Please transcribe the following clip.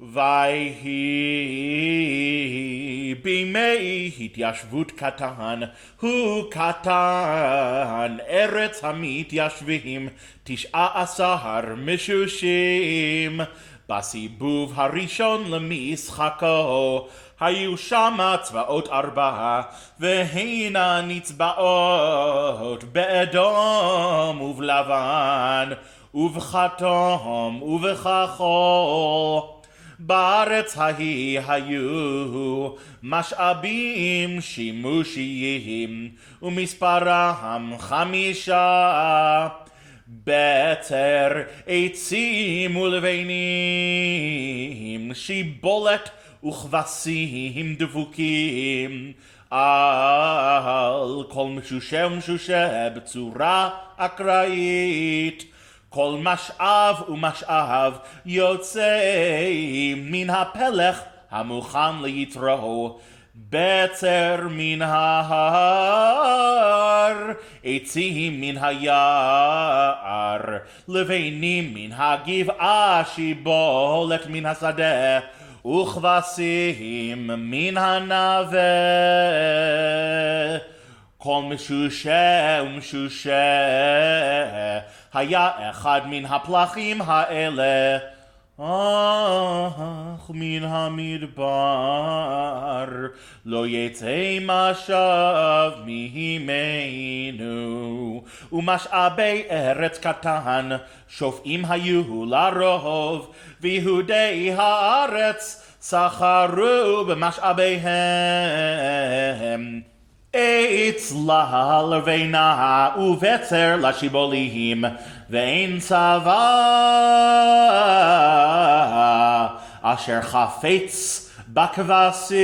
ויהי בימי התיישבות קטן, הוא קטן, ארץ המתיישבים, תשעה עשר משושים. בסיבוב הראשון למשחקו, היו שמה צבאות ארבעה, והנה נצבעות באדום ובלבן, ובכתום ובכחול. בארץ ההיא היו משאבים שימושיים, ומספרם חמישה. בצר עצים ולבנים, שיבולת וכבשים דבוקים, על כל משושה ומשושה בצורה אקראית. כל משאב ומשאב יוצא מן הפלך המוכן ליתרו. בצר מן ההר, עצים מן היער, לבנים מן הגבעה שיבולת מן השדה, וכבשים מן הנווה. כל משושה ומשושה היה אחד מן הפלחים האלה. אך מן המדבר לא יצא משאב מימינו. ומשאבי ארץ קטן שופעים היו לרוב ויהודי הארץ סחרו במשאביהם עץ ללבנה ובצר לשיבולים ואין צבא אשר חפץ בכבשים